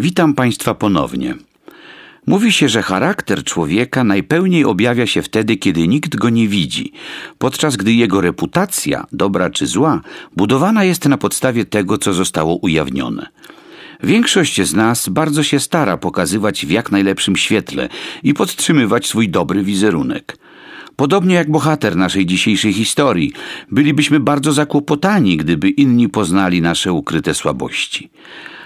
Witam Państwa ponownie. Mówi się, że charakter człowieka najpełniej objawia się wtedy, kiedy nikt go nie widzi, podczas gdy jego reputacja, dobra czy zła, budowana jest na podstawie tego, co zostało ujawnione. Większość z nas bardzo się stara pokazywać w jak najlepszym świetle i podtrzymywać swój dobry wizerunek. Podobnie jak bohater naszej dzisiejszej historii, bylibyśmy bardzo zakłopotani, gdyby inni poznali nasze ukryte słabości.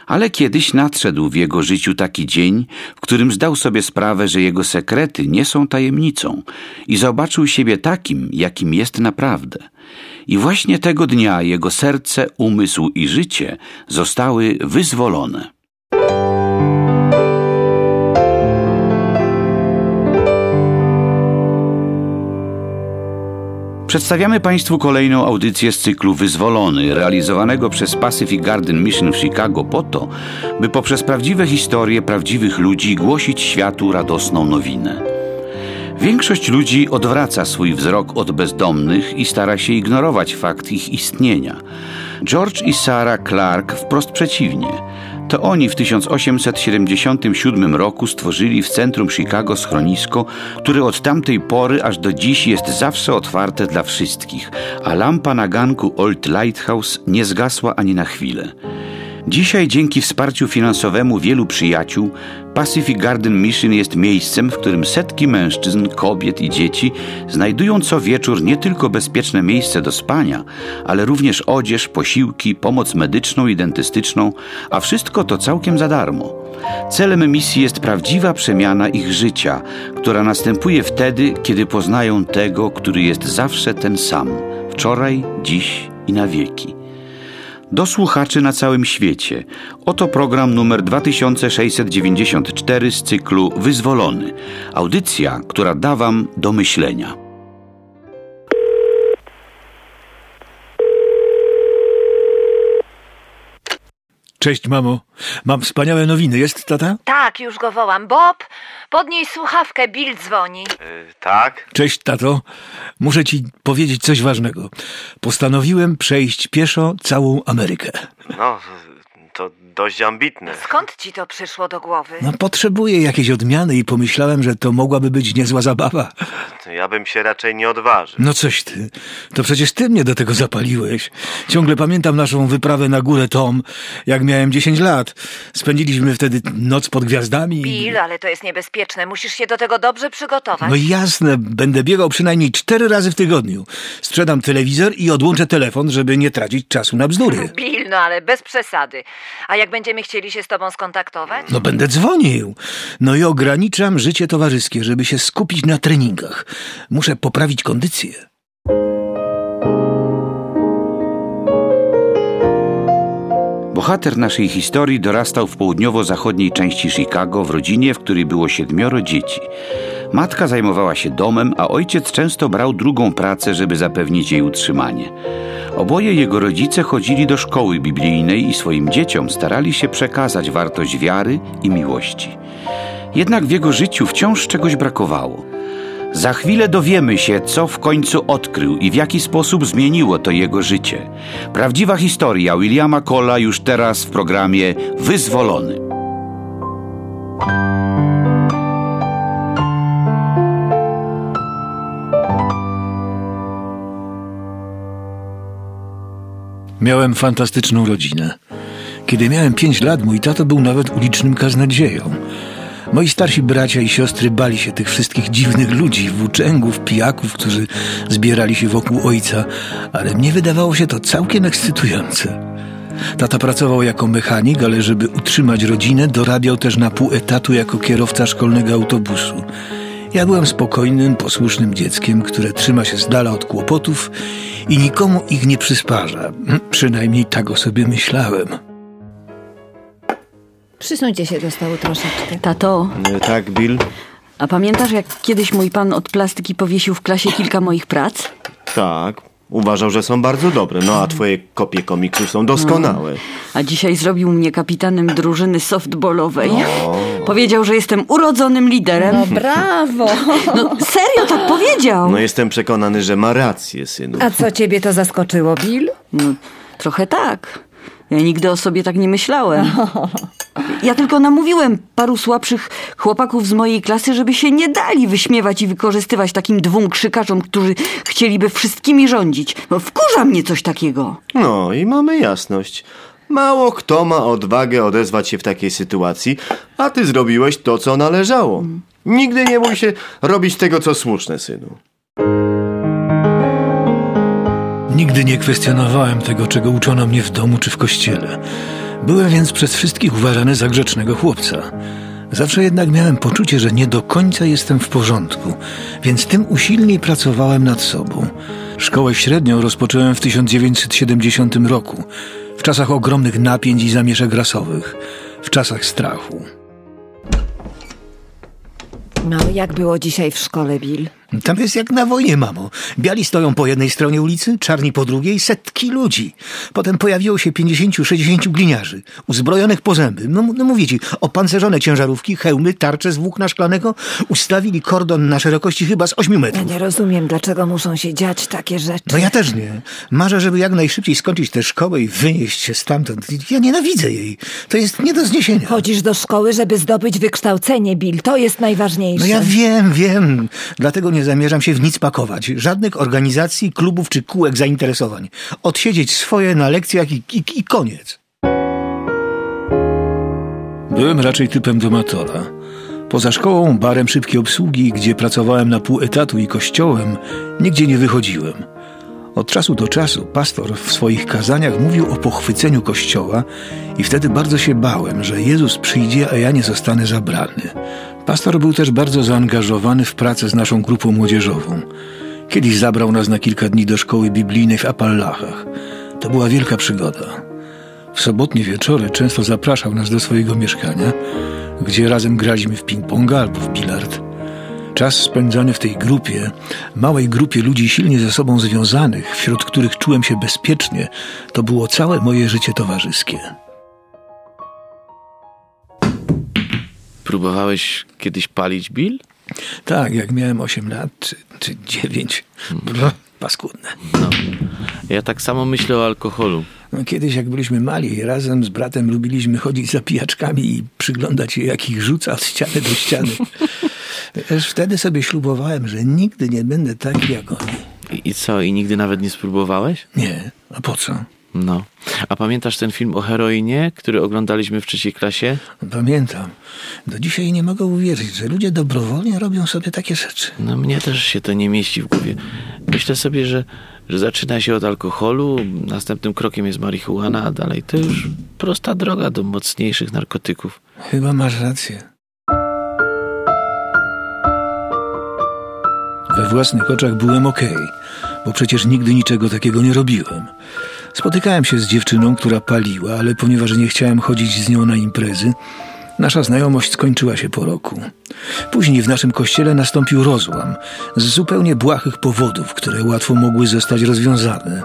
Ale kiedyś nadszedł w jego życiu taki dzień, w którym zdał sobie sprawę, że jego sekrety nie są tajemnicą i zobaczył siebie takim, jakim jest naprawdę. I właśnie tego dnia jego serce, umysł i życie zostały wyzwolone. Przedstawiamy Państwu kolejną audycję z cyklu Wyzwolony, realizowanego przez Pacific Garden Mission w Chicago po to, by poprzez prawdziwe historie prawdziwych ludzi głosić światu radosną nowinę. Większość ludzi odwraca swój wzrok od bezdomnych i stara się ignorować fakt ich istnienia. George i Sarah Clark wprost przeciwnie. To oni w 1877 roku stworzyli w centrum Chicago schronisko, które od tamtej pory aż do dziś jest zawsze otwarte dla wszystkich, a lampa na ganku Old Lighthouse nie zgasła ani na chwilę. Dzisiaj dzięki wsparciu finansowemu wielu przyjaciół Pacific Garden Mission jest miejscem, w którym setki mężczyzn, kobiet i dzieci znajdują co wieczór nie tylko bezpieczne miejsce do spania, ale również odzież, posiłki, pomoc medyczną i dentystyczną, a wszystko to całkiem za darmo. Celem misji jest prawdziwa przemiana ich życia, która następuje wtedy, kiedy poznają tego, który jest zawsze ten sam wczoraj, dziś i na wieki do słuchaczy na całym świecie. Oto program numer 2694 z cyklu Wyzwolony. Audycja, która da Wam do myślenia. Cześć, mamo. Mam wspaniałe nowiny. Jest tata? Tak, już go wołam. Bob, podnieś słuchawkę, Bill dzwoni. Y, tak? Cześć, tato. Muszę ci powiedzieć coś ważnego. Postanowiłem przejść pieszo całą Amerykę. No, dość ambitne. Skąd ci to przyszło do głowy? No, potrzebuję jakiejś odmiany i pomyślałem, że to mogłaby być niezła zabawa. Ja bym się raczej nie odważył. No coś ty. To przecież ty mnie do tego zapaliłeś. Ciągle pamiętam naszą wyprawę na górę Tom, jak miałem 10 lat. Spędziliśmy wtedy noc pod gwiazdami. Bill, ale to jest niebezpieczne. Musisz się do tego dobrze przygotować. No jasne, będę biegał przynajmniej cztery razy w tygodniu. Sprzedam telewizor i odłączę telefon, żeby nie tracić czasu na bzdury. Bill, no ale bez przesady. A jak będziemy chcieli się z tobą skontaktować? No będę dzwonił. No i ograniczam życie towarzyskie, żeby się skupić na treningach. Muszę poprawić kondycję. Bohater naszej historii dorastał w południowo-zachodniej części Chicago w rodzinie, w której było siedmioro dzieci. Matka zajmowała się domem, a ojciec często brał drugą pracę, żeby zapewnić jej utrzymanie. Oboje jego rodzice chodzili do szkoły biblijnej i swoim dzieciom starali się przekazać wartość wiary i miłości. Jednak w jego życiu wciąż czegoś brakowało. Za chwilę dowiemy się, co w końcu odkrył i w jaki sposób zmieniło to jego życie. Prawdziwa historia Williama Cola już teraz w programie Wyzwolony. Miałem fantastyczną rodzinę. Kiedy miałem pięć lat, mój tato był nawet ulicznym kaznodzieją. Moi starsi bracia i siostry bali się tych wszystkich dziwnych ludzi, włóczęgów, pijaków, którzy zbierali się wokół ojca, ale mnie wydawało się to całkiem ekscytujące. Tata pracował jako mechanik, ale żeby utrzymać rodzinę, dorabiał też na pół etatu jako kierowca szkolnego autobusu. Ja byłem spokojnym, posłusznym dzieckiem, które trzyma się z dala od kłopotów i nikomu ich nie przysparza. Przynajmniej tak o sobie myślałem. Przysuńcie się do stołu troszeczkę. Tato, Y, Tak, Bill? a pamiętasz jak kiedyś mój pan od plastyki powiesił w klasie kilka moich prac? Tak. Uważał, że są bardzo dobre. No a twoje kopie komiksów są doskonałe. A dzisiaj zrobił mnie kapitanem drużyny softballowej. No. Powiedział, że jestem urodzonym liderem. No brawo! No serio tak powiedział. No jestem przekonany, że ma rację, synu. A co ciebie to zaskoczyło, Bill? No, trochę tak. Ja nigdy o sobie tak nie myślałem. Ja tylko namówiłem paru słabszych chłopaków z mojej klasy, żeby się nie dali wyśmiewać i wykorzystywać takim dwóm krzykaczom, którzy chcieliby wszystkimi rządzić. No, wkurza mnie coś takiego. No i mamy jasność. Mało kto ma odwagę odezwać się w takiej sytuacji, a ty zrobiłeś to, co należało. Nigdy nie bój się robić tego, co słuszne, synu. Nigdy nie kwestionowałem tego, czego uczono mnie w domu czy w kościele. Byłem więc przez wszystkich uważany za grzecznego chłopca. Zawsze jednak miałem poczucie, że nie do końca jestem w porządku, więc tym usilniej pracowałem nad sobą. Szkołę średnią rozpocząłem w 1970 roku, w czasach ogromnych napięć i zamieszek rasowych, w czasach strachu. No, jak było dzisiaj w szkole, Bill? Tam jest jak na wojnie, mamo. Biali stoją po jednej stronie ulicy, czarni po drugiej, setki ludzi. Potem pojawiło się 50-60 gliniarzy, uzbrojonych po zęby. No, no mówię ci, opancerzone ciężarówki, hełmy, tarcze z włókna szklanego, ustawili kordon na szerokości chyba z 8 Ja metrów. nie rozumiem, dlaczego muszą się dziać takie rzeczy. No ja też nie. Marzę, żeby jak najszybciej skończyć tę szkołę i wynieść się stamtąd. Ja nienawidzę jej. To jest nie do zniesienia. Chodzisz do szkoły, żeby zdobyć wykształcenie, Bill. To jest najważniejsze. No ja wiem, wiem. Dlatego nie zamierzam się w nic pakować. Żadnych organizacji, klubów czy kółek zainteresowań. Odsiedzieć swoje na lekcjach i, i, i koniec. Byłem raczej typem domatora. Poza szkołą, barem szybkiej obsługi, gdzie pracowałem na pół etatu i kościołem, nigdzie nie wychodziłem. Od czasu do czasu pastor w swoich kazaniach mówił o pochwyceniu kościoła i wtedy bardzo się bałem, że Jezus przyjdzie, a ja nie zostanę zabrany. Pastor był też bardzo zaangażowany w pracę z naszą grupą młodzieżową. Kiedyś zabrał nas na kilka dni do szkoły biblijnej w Appalachach. To była wielka przygoda. W sobotnie wieczory często zapraszał nas do swojego mieszkania, gdzie razem graliśmy w ping-ponga albo w bilard. Czas spędzany w tej grupie, małej grupie ludzi silnie ze sobą związanych, wśród których czułem się bezpiecznie, to było całe moje życie towarzyskie. Próbowałeś kiedyś palić Bill? Tak, jak miałem 8 lat czy, czy 9. Bro, paskudne. No. Ja tak samo myślę o alkoholu. No, kiedyś, jak byliśmy mali, razem z bratem lubiliśmy chodzić za pijaczkami i przyglądać się, jak ich rzuca od ściany do ściany. Wiesz, wtedy sobie ślubowałem, że nigdy nie będę taki jak oni. I, I co, i nigdy nawet nie spróbowałeś? Nie, a po co? No. A pamiętasz ten film o heroinie, który oglądaliśmy w trzeciej klasie? Pamiętam. Do dzisiaj nie mogę uwierzyć, że ludzie dobrowolnie robią sobie takie rzeczy. No mnie też się to nie mieści w głowie. Myślę sobie, że, że zaczyna się od alkoholu, następnym krokiem jest marihuana, a dalej to już prosta droga do mocniejszych narkotyków. Chyba masz rację. We własnych oczach byłem okej, bo przecież nigdy niczego takiego nie robiłem. Spotykałem się z dziewczyną, która paliła, ale ponieważ nie chciałem chodzić z nią na imprezy, nasza znajomość skończyła się po roku. Później w naszym kościele nastąpił rozłam z zupełnie błahych powodów, które łatwo mogły zostać rozwiązane.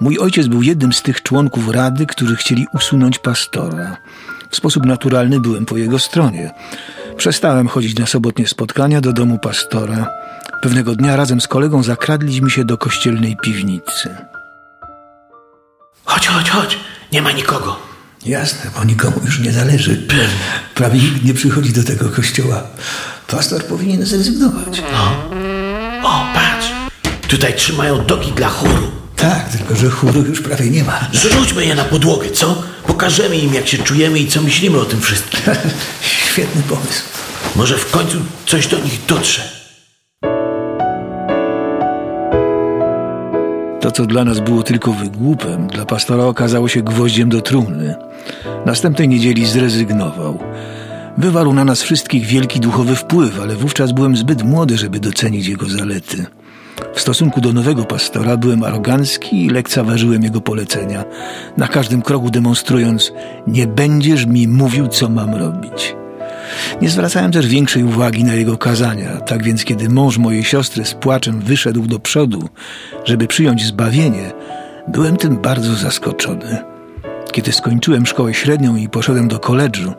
Mój ojciec był jednym z tych członków rady, którzy chcieli usunąć pastora. W sposób naturalny byłem po jego stronie. Przestałem chodzić na sobotnie spotkania do domu pastora. Pewnego dnia razem z kolegą zakradliśmy się do kościelnej piwnicy. Chodź, chodź, chodź. Nie ma nikogo. Jasne, bo nikomu już nie zależy. Prawie nikt nie przychodzi do tego kościoła. Pastor powinien zrezygnować. O, patrz. Tutaj trzymają dogi dla chóru. Tak, tylko że chóru już prawie nie ma. Zrzućmy je na podłogę, co? Pokażemy im, jak się czujemy i co myślimy o tym wszystkim. Świetny pomysł. Może w końcu coś do nich dotrze. To, co dla nas było tylko wygłupem, dla pastora okazało się gwoździem do trumny. Następnej niedzieli zrezygnował. Wywarł na nas wszystkich wielki duchowy wpływ, ale wówczas byłem zbyt młody, żeby docenić jego zalety. W stosunku do nowego pastora byłem arogancki i lekceważyłem jego polecenia, na każdym kroku demonstrując: Nie będziesz mi mówił, co mam robić. Nie zwracałem też większej uwagi na jego kazania, tak więc kiedy mąż mojej siostry z płaczem wyszedł do przodu, żeby przyjąć zbawienie, byłem tym bardzo zaskoczony. Kiedy skończyłem szkołę średnią i poszedłem do koledżu,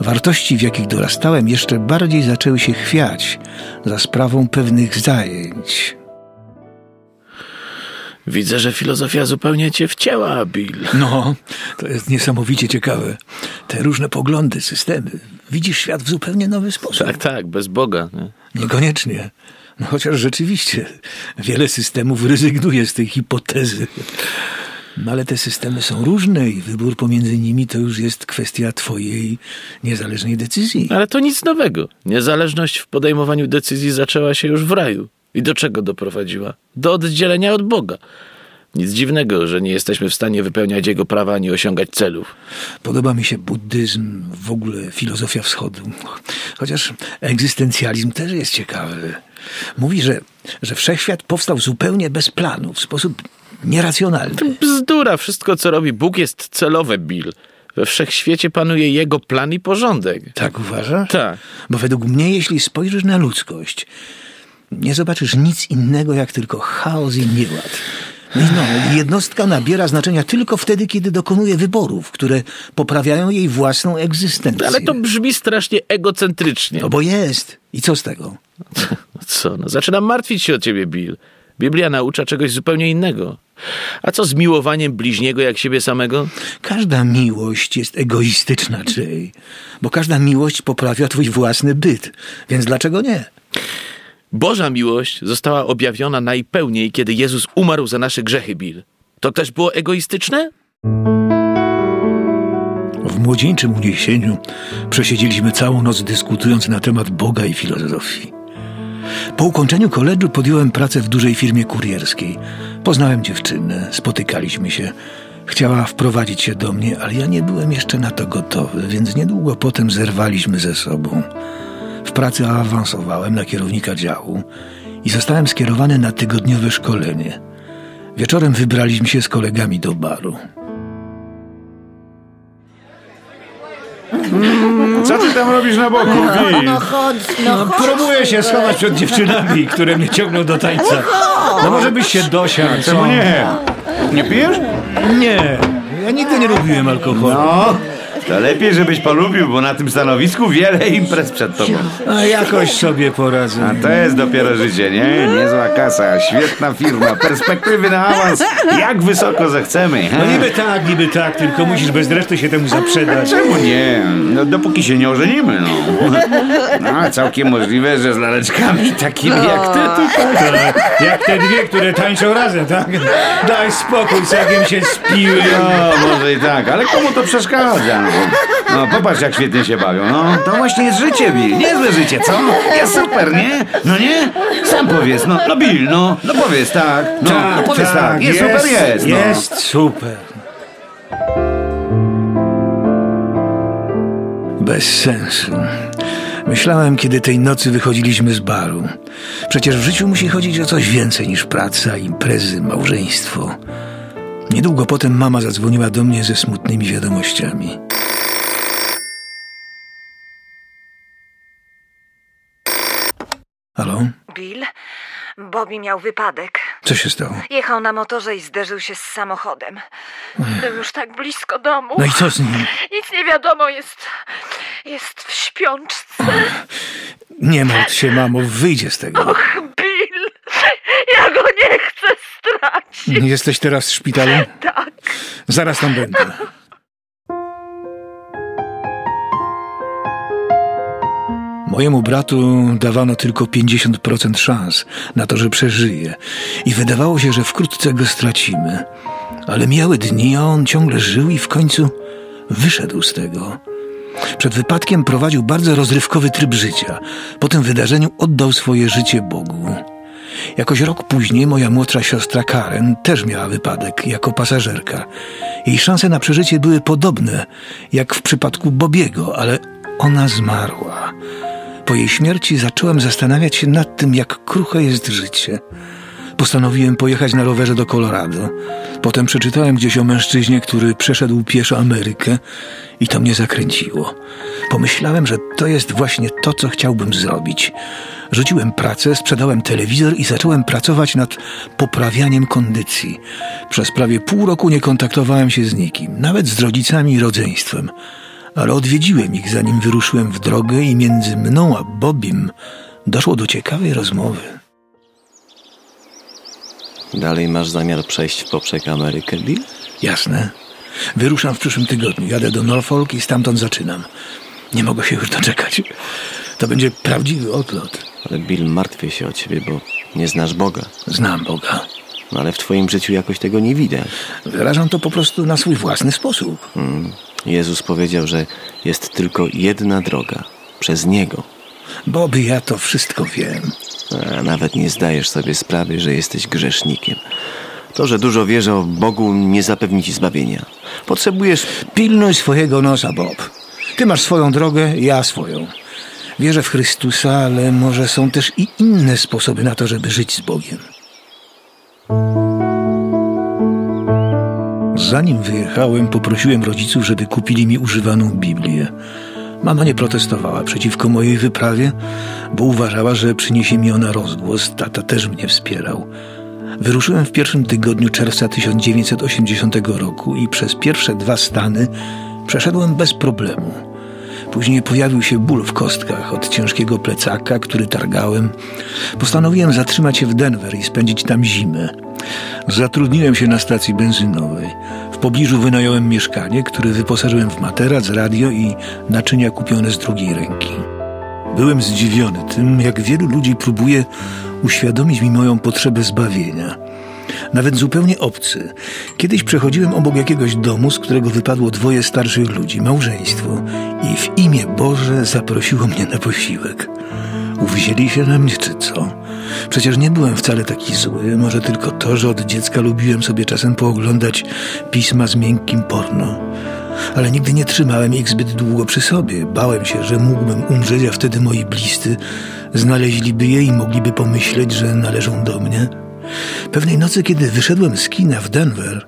wartości, w jakich dorastałem, jeszcze bardziej zaczęły się chwiać za sprawą pewnych zajęć. Widzę, że filozofia zupełnie cię wcięła, Bill. No, to jest niesamowicie ciekawe. Te różne poglądy, systemy. Widzisz świat w zupełnie nowy sposób. Tak, tak, bez Boga. Nie? Niekoniecznie. No chociaż rzeczywiście wiele systemów rezygnuje z tej hipotezy. No ale te systemy są różne i wybór pomiędzy nimi to już jest kwestia twojej niezależnej decyzji. Ale to nic nowego. Niezależność w podejmowaniu decyzji zaczęła się już w raju. I do czego doprowadziła? Do oddzielenia od Boga. Nic dziwnego, że nie jesteśmy w stanie wypełniać Jego prawa ani osiągać celów. Podoba mi się buddyzm, w ogóle filozofia wschodu. Chociaż egzystencjalizm też jest ciekawy. Mówi, że, że wszechświat powstał zupełnie bez planu, w sposób nieracjonalny. Bzdura, wszystko co robi Bóg jest celowe, Bill. We wszechświecie panuje Jego plan i porządek. Tak uważasz? Tak. Bo według mnie, jeśli spojrzysz na ludzkość, nie zobaczysz nic innego jak tylko chaos i nieład. No no, jednostka nabiera znaczenia tylko wtedy, kiedy dokonuje wyborów, które poprawiają jej własną egzystencję. Ale to brzmi strasznie egocentrycznie. No bo jest. I co z tego? Co? No, zaczynam martwić się o ciebie, Bill. Biblia naucza czegoś zupełnie innego. A co z miłowaniem bliźniego jak siebie samego? Każda miłość jest egoistyczna, Jay. Bo każda miłość poprawia twój własny byt. Więc dlaczego nie? Boża miłość została objawiona najpełniej, kiedy Jezus umarł za nasze grzechy, Bill. To też było egoistyczne? W młodzieńczym uniesieniu przesiedzieliśmy całą noc dyskutując na temat Boga i filozofii. Po ukończeniu koledżu podjąłem pracę w dużej firmie kurierskiej. Poznałem dziewczynę, spotykaliśmy się. Chciała wprowadzić się do mnie, ale ja nie byłem jeszcze na to gotowy, więc niedługo potem zerwaliśmy ze sobą. W pracy awansowałem na kierownika działu i zostałem skierowany na tygodniowe szkolenie. Wieczorem wybraliśmy się z kolegami do baru. Co ty tam robisz na boku, Bill? No chodź, no chodź. Próbuję się schować przed dziewczynami, które mnie ciągną do tańca. No może byś się dosiadł, co? Czemu nie? Nie pijesz? Nie, ja nigdy nie lubiłem alkoholu. No, to lepiej, żebyś polubił, bo na tym stanowisku wiele imprez przed tobą. A jakoś sobie poradzę. A to jest dopiero życie, nie? Niezła kasa, świetna firma, perspektywy na awans, jak wysoko zechcemy. he? No niby tak, niby tak, tylko musisz bez reszty się temu zaprzedać. Czemu nie? No dopóki się nie ożenimy, no. No, całkiem możliwe, że z laleczkami takimi jak ty tutaj. Tak, jak te dwie, które tańczą razem, tak? Daj spokój, całkiem się spiły. No, może i tak, ale komu to przeszkadza? No, no popatrz jak świetnie się bawią, no. To właśnie jest życie, Bill, niezłe życie, co? Jest super, nie? No nie? Sam powiedz, no, no Bill, no, no powiedz tak, no, no powiedz tak, jest, super, jest, no. Jest super. Bez sensu. Myślałem, kiedy tej nocy wychodziliśmy z baru. Przecież w życiu musi chodzić o coś więcej niż praca, imprezy, małżeństwo. Niedługo potem mama zadzwoniła do mnie ze smutnymi wiadomościami. Halo? Bill, Bobby miał wypadek. Co się stało? Jechał na motorze i zderzył się z samochodem. Był już tak blisko domu. No i co z nim? Nic nie wiadomo, jest. jest w śpiączce. Nie martw się, mamo, wyjdzie z tego. Och, Bill, ja go nie chcę stracić. Jesteś teraz w szpitalu? Tak. Zaraz tam będę. Mojemu bratu dawano tylko 50% szans na to, że przeżyje i wydawało się, że wkrótce go stracimy. Ale mijały dni, a on ciągle żył i w końcu wyszedł z tego. Przed wypadkiem prowadził bardzo rozrywkowy tryb życia. Po tym wydarzeniu oddał swoje życie Bogu. Jakoś rok później moja młodsza siostra Karen też miała wypadek jako pasażerka. Jej szanse na przeżycie były podobne jak w przypadku Bobiego, ale ona zmarła. Po jej śmierci zacząłem zastanawiać się nad tym, jak kruche jest życie. Postanowiłem pojechać na rowerze do Colorado. Potem przeczytałem gdzieś o mężczyźnie, który przeszedł pieszo Amerykę i to mnie zakręciło. Pomyślałem, że to jest właśnie to, co chciałbym zrobić. Rzuciłem pracę, sprzedałem telewizor i zacząłem pracować nad poprawianiem kondycji. Przez prawie pół roku nie kontaktowałem się z nikim, nawet z rodzicami i rodzeństwem. Ale odwiedziłem ich, zanim wyruszyłem w drogę i między mną a Bobim doszło do ciekawej rozmowy. Dalej masz zamiar przejść w poprzek Amerykę, Bill? Jasne. Wyruszam w przyszłym tygodniu. Jadę do Norfolk i stamtąd zaczynam. Nie mogę się już doczekać. To będzie prawdziwy odlot. Ale Bill, martwię się o ciebie, bo nie znasz Boga. Znam Boga. No ale w twoim życiu jakoś tego nie widać. Wyrażam to po prostu na swój własny sposób. Mm. Jezus powiedział, że jest tylko jedna droga. Przez Niego. Boby, ja to wszystko wiem. A nawet nie zdajesz sobie sprawy, że jesteś grzesznikiem. To, że dużo wiesz o Bogu, nie zapewni ci zbawienia. Potrzebujesz Pilnuj swojego nosa, Bob. Ty masz swoją drogę, ja swoją. Wierzę w Chrystusa, ale może są też i inne sposoby na to, żeby żyć z Bogiem. Zanim wyjechałem, poprosiłem rodziców, żeby kupili mi używaną Biblię. Mama nie protestowała przeciwko mojej wyprawie, bo uważała, że przyniesie mi ona rozgłos. Tata też mnie wspierał. Wyruszyłem w pierwszym tygodniu czerwca 1980 roku i przez pierwsze dwa stany przeszedłem bez problemu. Później pojawił się ból w kostkach od ciężkiego plecaka, który targałem. Postanowiłem zatrzymać się w Denver i spędzić tam zimę. Zatrudniłem się na stacji benzynowej. W pobliżu wynająłem mieszkanie, które wyposażyłem w materac, radio i naczynia kupione z drugiej ręki. Byłem zdziwiony tym, jak wielu ludzi próbuje uświadomić mi moją potrzebę zbawienia. Nawet zupełnie obcy. Kiedyś przechodziłem obok jakiegoś domu, z którego wypadło dwoje starszych ludzi, małżeństwo, i w imię Boże zaprosiło mnie na posiłek. Uwzięli się na mnie, czy co? Przecież nie byłem wcale taki zły, może tylko to, że od dziecka lubiłem sobie czasem pooglądać pisma z miękkim porno. Ale nigdy nie trzymałem ich zbyt długo przy sobie. Bałem się, że mógłbym umrzeć, a wtedy moi bliscy znaleźliby je i mogliby pomyśleć, że należą do mnie. Pewnej nocy, kiedy wyszedłem z kina w Denver,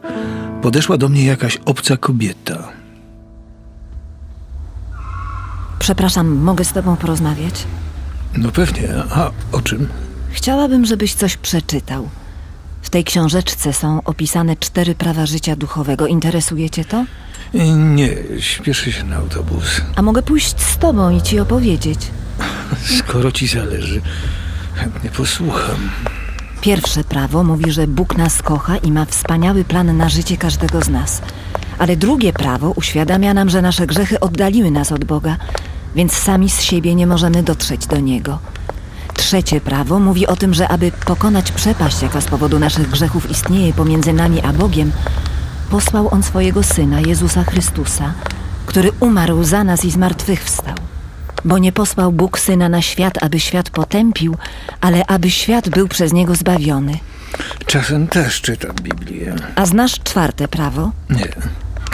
podeszła do mnie jakaś obca kobieta. Przepraszam, mogę z tobą porozmawiać? No pewnie, a o czym? Chciałabym, żebyś coś przeczytał. W tej książeczce są opisane cztery prawa życia duchowego. Interesuje cię to? Nie, śpieszę się na autobus. A mogę pójść z tobą i ci opowiedzieć. Skoro ci zależy, chętnie posłucham. Pierwsze prawo mówi, że Bóg nas kocha i ma wspaniały plan na życie każdego z nas. Ale drugie prawo uświadamia nam, że nasze grzechy oddaliły nas od Boga, więc sami z siebie nie możemy dotrzeć do Niego. Trzecie prawo mówi o tym, że aby pokonać przepaść, jaka z powodu naszych grzechów istnieje pomiędzy nami a Bogiem, posłał On swojego Syna, Jezusa Chrystusa, który umarł za nas i zmartwychwstał. Bo nie posłał Bóg Syna na świat, aby świat potępił, ale aby świat był przez Niego zbawiony. Czasem też czytam Biblię. A znasz czwarte prawo? Nie.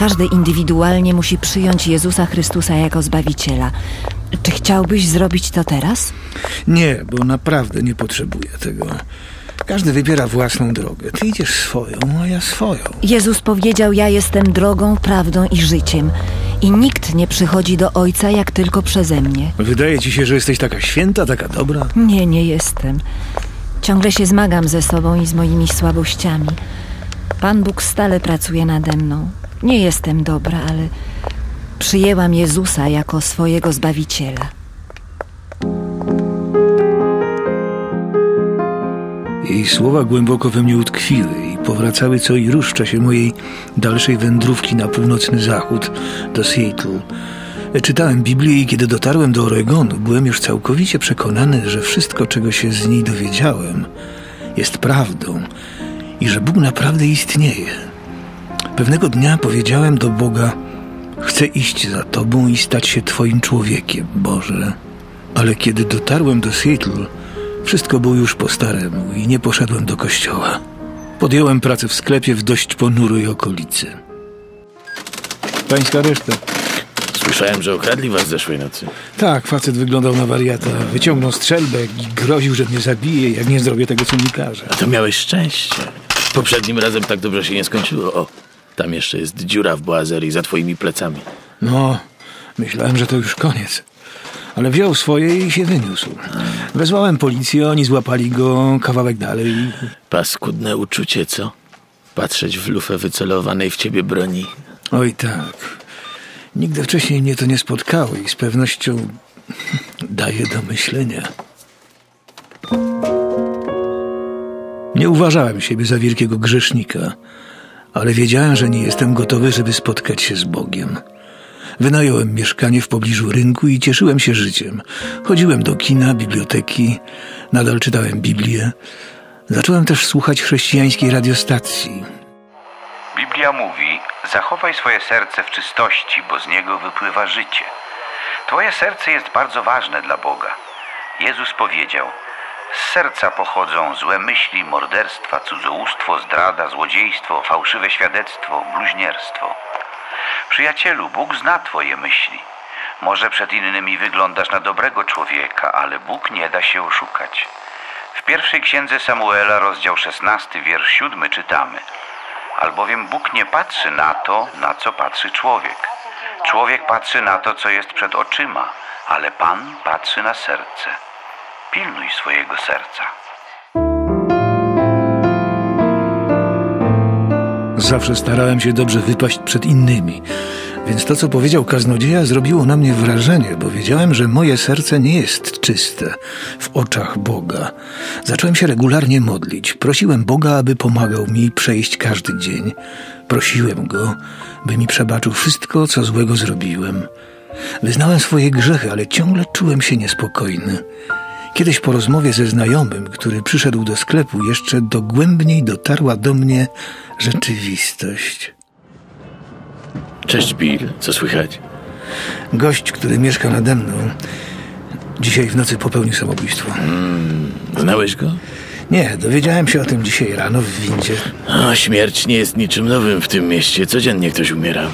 Każdy indywidualnie musi przyjąć Jezusa Chrystusa jako Zbawiciela. Czy chciałbyś zrobić to teraz? Nie, bo naprawdę nie potrzebuję tego. Każdy wybiera własną drogę. Ty idziesz swoją, a ja swoją. Jezus powiedział: Ja jestem drogą, prawdą i życiem. I nikt nie przychodzi do Ojca jak tylko przeze mnie. Wydaje ci się, że jesteś taka święta, taka dobra? Nie, nie jestem. Ciągle się zmagam ze sobą i z moimi słabościami. Pan Bóg stale pracuje nade mną. Nie jestem dobra, ale przyjęłam Jezusa jako swojego Zbawiciela. Jej słowa głęboko we mnie utkwiły i powracały co i rusz w czasie mojej dalszej wędrówki na północny zachód do Seattle. Czytałem Biblię i kiedy dotarłem do Oregonu, byłem już całkowicie przekonany, że wszystko, czego się z niej dowiedziałem, jest prawdą i że Bóg naprawdę istnieje. Pewnego dnia powiedziałem do Boga: Chcę iść za Tobą i stać się Twoim człowiekiem, Boże. Ale kiedy dotarłem do Seattle, wszystko było już po staremu i nie poszedłem do kościoła. Podjąłem pracę w sklepie w dość ponurej okolicy. Pańska reszta. Słyszałem, że okradli was zeszłej nocy. Tak, facet wyglądał na wariata. Wyciągnął strzelbę i groził, że mnie zabije, jak nie zrobię tego, co mi każe. A to miałeś szczęście. Poprzednim razem tak dobrze się nie skończyło. O, tam jeszcze jest dziura w boazerii za twoimi plecami. No, myślałem, że to już koniec. Ale wziął swoje i się wyniósł. Wezwałem policję, oni złapali go kawałek dalej. Paskudne uczucie, co? Patrzeć w lufę wycelowanej w ciebie broni. Oj tak. Nigdy wcześniej mnie to nie spotkało i z pewnością daje do myślenia. Nie uważałem siebie za wielkiego grzesznika, ale wiedziałem, że nie jestem gotowy, żeby spotkać się z Bogiem. Wynająłem mieszkanie w pobliżu rynku i cieszyłem się życiem. Chodziłem do kina, biblioteki, nadal czytałem Biblię. Zacząłem też słuchać chrześcijańskiej radiostacji. Biblia mówi: Zachowaj swoje serce w czystości, bo z niego wypływa życie. Twoje serce jest bardzo ważne dla Boga. Jezus powiedział: Z serca pochodzą złe myśli, morderstwa, cudzołóstwo, zdrada, złodziejstwo, fałszywe świadectwo, bluźnierstwo. Przyjacielu, Bóg zna Twoje myśli. Może przed innymi wyglądasz na dobrego człowieka, ale Bóg nie da się oszukać. W pierwszej księdze Samuela, rozdział 16, wiersz 7 czytamy: Albowiem Bóg nie patrzy na to, na co patrzy człowiek. Człowiek patrzy na to, co jest przed oczyma, ale Pan patrzy na serce. Pilnuj swojego serca. Zawsze starałem się dobrze wypaść przed innymi, więc to, co powiedział kaznodzieja, zrobiło na mnie wrażenie, bo wiedziałem, że moje serce nie jest czyste w oczach Boga. Zacząłem się regularnie modlić. Prosiłem Boga, aby pomagał mi przejść każdy dzień. Prosiłem Go, by mi przebaczył wszystko, co złego zrobiłem. Wyznałem swoje grzechy, ale ciągle czułem się niespokojny. Kiedyś po rozmowie ze znajomym, który przyszedł do sklepu, jeszcze dogłębniej dotarła do mnie rzeczywistość. Cześć, Bill. Co słychać? Gość, który mieszka nade mną, dzisiaj w nocy popełnił samobójstwo. Znałeś go? Nie, dowiedziałem się o tym dzisiaj rano w windzie. A, śmierć nie jest niczym nowym w tym mieście. Codziennie ktoś umiera.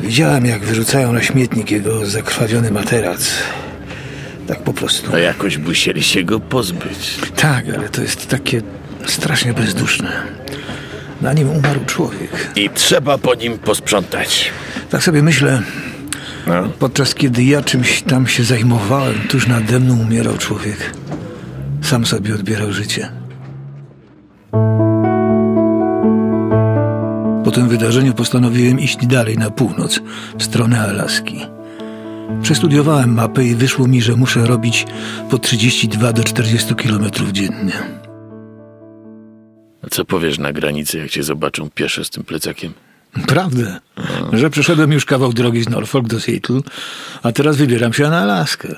Widziałem, jak wyrzucają na śmietnik jego zakrwawiony materac. Tak po prostu. A jakoś musieli się go pozbyć. Tak, ale to jest takie strasznie bezduszne. Na nim umarł człowiek. I trzeba po nim posprzątać. Tak sobie myślę, No. podczas kiedy ja czymś tam się zajmowałem, tuż nade mną umierał człowiek. Sam sobie odbierał życie. Po tym wydarzeniu postanowiłem iść dalej na północ, w stronę Alaski. Przestudiowałem mapę i wyszło mi, że muszę robić po 32 do 40 kilometrów dziennie. A co powiesz na granicy, jak cię zobaczą piesze z tym plecakiem? Prawdę, że przeszedłem już kawał drogi z Norfolk do Seattle, a teraz wybieram się na Alaskę.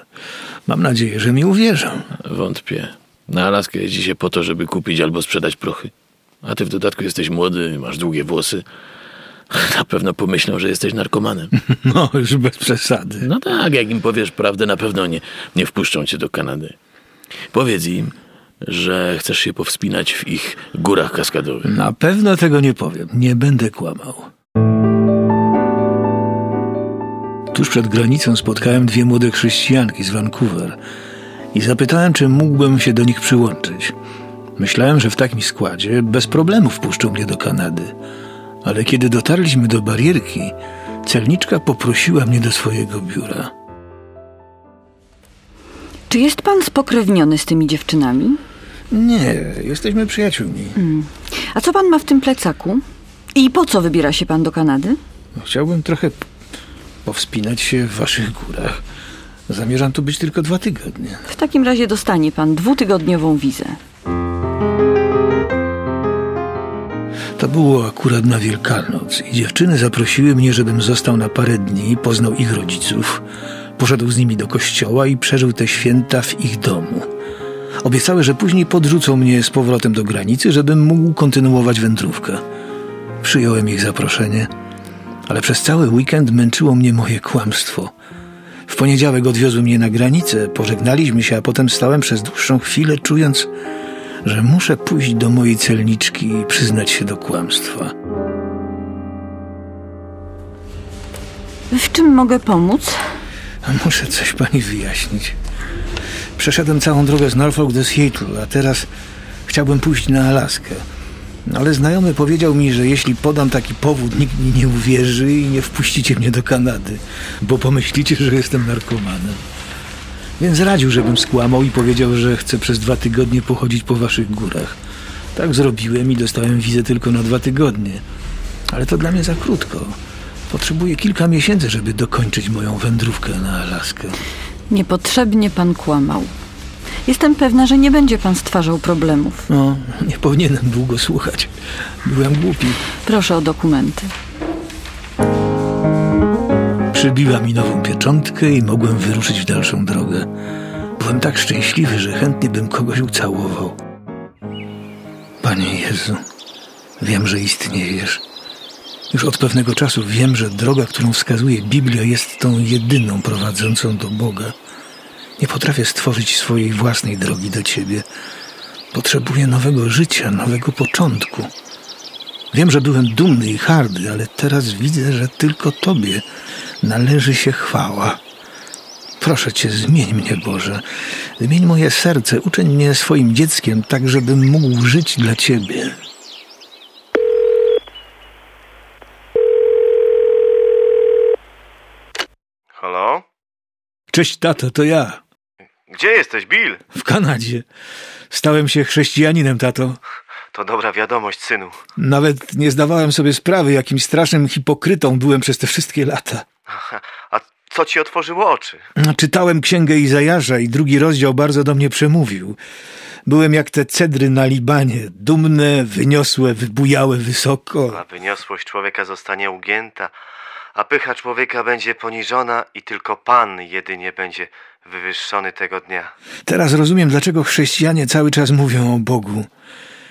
Mam nadzieję, że mi uwierzą. Wątpię. Na Alaskę jeździ się po to, żeby kupić albo sprzedać prochy. A ty w dodatku jesteś młody, masz długie włosy. Na pewno pomyślą, że jesteś narkomanem. No, już bez przesady. No tak, jak im powiesz prawdę, na pewno nie, nie wpuszczą cię do Kanady. Powiedz im, że chcesz się powspinać w ich górach kaskadowych. Na pewno tego nie powiem. Nie będę kłamał. Tuż przed granicą spotkałem dwie młode chrześcijanki z Vancouver i zapytałem, czy mógłbym się do nich przyłączyć. Myślałem, że w takim składzie bez problemu wpuszczą mnie do Kanady. Ale kiedy dotarliśmy do barierki, celniczka poprosiła mnie do swojego biura. Czy jest pan spokrewniony z tymi dziewczynami? Nie, jesteśmy przyjaciółmi. A co pan ma w tym plecaku? I po co wybiera się pan do Kanady? Chciałbym trochę powspinać się w waszych górach. Zamierzam tu być tylko dwa tygodnie. W takim razie dostanie pan dwutygodniową wizę. To było akurat na Wielkanoc i dziewczyny zaprosiły mnie, żebym został na parę dni, poznał ich rodziców, poszedł z nimi do kościoła i przeżył te święta w ich domu. Obiecały, że później podrzucą mnie z powrotem do granicy, żebym mógł kontynuować wędrówkę. Przyjąłem ich zaproszenie, ale przez cały weekend męczyło mnie moje kłamstwo. W poniedziałek odwiozły mnie na granicę, pożegnaliśmy się, a potem stałem przez dłuższą chwilę, czując, że muszę pójść do mojej celniczki i przyznać się do kłamstwa. W czym mogę pomóc? Muszę coś pani wyjaśnić. Przeszedłem całą drogę z Norfolk do Seattle, a teraz chciałbym pójść na Alaskę. Ale znajomy powiedział mi, że jeśli podam taki powód, nikt mi nie uwierzy i nie wpuścicie mnie do Kanady, bo pomyślicie, że jestem narkomanem. Więc radził, żebym skłamał i powiedział, że chcę przez dwa tygodnie pochodzić po waszych górach. Tak zrobiłem i dostałem wizę tylko na dwa tygodnie. Ale to dla mnie za krótko. Potrzebuję kilka miesięcy, żeby dokończyć moją wędrówkę na Alaskę. Niepotrzebnie pan kłamał. Jestem pewna, że nie będzie pan stwarzał problemów. No, nie powinienem długo słuchać. Byłem głupi. Proszę o dokumenty. Przybiła mi nową pieczątkę i mogłem wyruszyć w dalszą drogę. Byłem tak szczęśliwy, że chętnie bym kogoś ucałował. Panie Jezu, wiem, że istniejesz. Już od pewnego czasu wiem, że droga, którą wskazuje Biblia, jest tą jedyną prowadzącą do Boga. Nie potrafię stworzyć swojej własnej drogi do Ciebie. Potrzebuję nowego życia, nowego początku. Wiem, że byłem dumny i hardy, ale teraz widzę, że tylko Tobie należy się chwała. Proszę Cię, zmień mnie, Boże. Zmień moje serce, uczyń mnie swoim dzieckiem, tak żebym mógł żyć dla Ciebie. Halo? Cześć, tato, to ja. Gdzie jesteś, Bill? W Kanadzie. Stałem się chrześcijaninem, tato. To dobra wiadomość, synu. Nawet nie zdawałem sobie sprawy, jakim strasznym hipokrytą byłem przez te wszystkie lata. A co ci otworzyło oczy? Czytałem księgę Izajasza i drugi rozdział bardzo do mnie przemówił. Byłem jak te cedry na Libanie, dumne, wyniosłe, wybujałe wysoko. A wyniosłość człowieka zostanie ugięta, a pycha człowieka będzie poniżona i tylko Pan jedynie będzie wywyższony tego dnia. Teraz rozumiem, dlaczego chrześcijanie cały czas mówią o Bogu.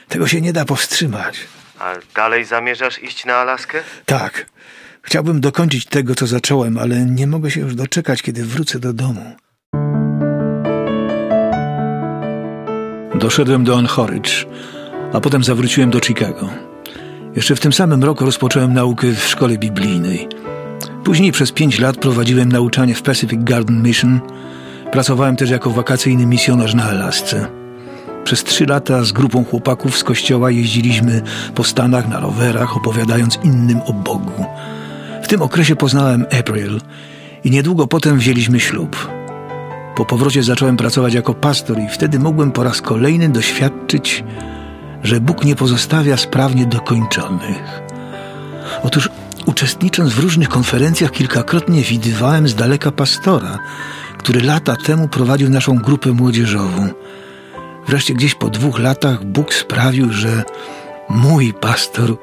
Tego się nie da powstrzymać. A dalej zamierzasz iść na Alaskę? Tak. Chciałbym dokończyć tego, co zacząłem, ale nie mogę się już doczekać, kiedy wrócę do domu. Doszedłem do Anchorage, a potem zawróciłem do Chicago. Jeszcze w tym samym roku rozpocząłem naukę w szkole biblijnej. Później przez pięć lat prowadziłem nauczanie w Pacific Garden Mission. Pracowałem też jako wakacyjny misjonarz na Alasce. Przez trzy lata z grupą chłopaków z kościoła jeździliśmy po Stanach na rowerach, opowiadając innym o Bogu. W tym okresie poznałem April i niedługo potem wzięliśmy ślub. Po powrocie zacząłem pracować jako pastor i wtedy mogłem po raz kolejny doświadczyć, że Bóg nie pozostawia spraw niedokończonych. Otóż uczestnicząc w różnych konferencjach kilkakrotnie widywałem z daleka pastora, który lata temu prowadził naszą grupę młodzieżową. Wreszcie gdzieś po dwóch latach Bóg sprawił, że mój pastor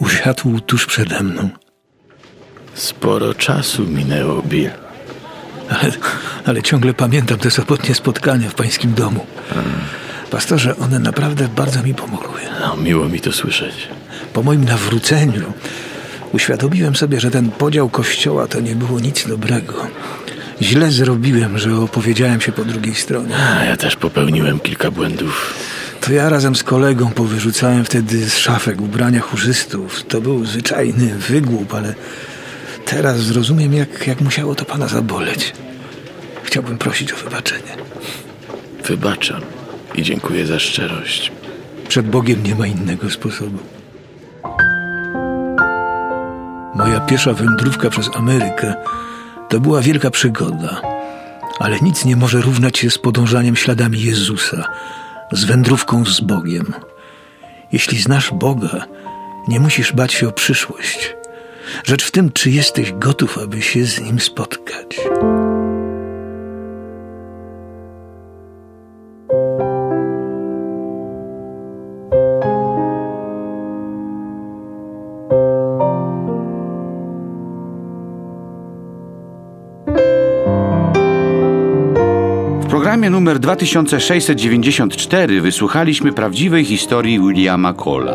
usiadł tuż przede mną. Sporo czasu minęło, Bill. Ale, ale ciągle pamiętam te sobotnie spotkania w pańskim domu. Pastorze, one naprawdę bardzo mi pomogły. No, miło mi to słyszeć. Po moim nawróceniu uświadomiłem sobie, że ten podział kościoła to nie było nic dobrego. Źle zrobiłem, że opowiedziałem się po drugiej stronie. A ja też popełniłem kilka błędów. To ja razem z kolegą powyrzucałem wtedy z szafek ubrania chórzystów. To był zwyczajny wygłup, ale teraz zrozumiem, jak, jak musiało to pana zaboleć. Chciałbym prosić o wybaczenie. Wybaczam i dziękuję za szczerość. Przed Bogiem nie ma innego sposobu. Moja pierwsza wędrówka przez Amerykę to była wielka przygoda, ale nic nie może równać się z podążaniem śladami Jezusa, z wędrówką z Bogiem. Jeśli znasz Boga, nie musisz bać się o przyszłość. Rzecz w tym, czy jesteś gotów, aby się z Nim spotkać. W programie numer 2694 wysłuchaliśmy prawdziwej historii Williama Cola.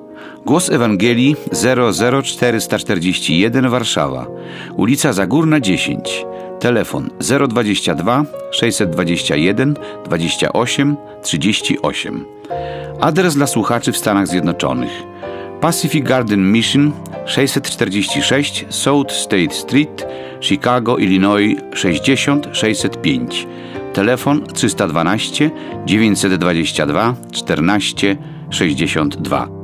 Głos Ewangelii 00441 Warszawa, ulica Zagórna 10, telefon 022 621 28 38. Adres dla słuchaczy w Stanach Zjednoczonych Pacific Garden Mission 646 South State Street, Chicago, Illinois 60605. Telefon 312 922 14 62.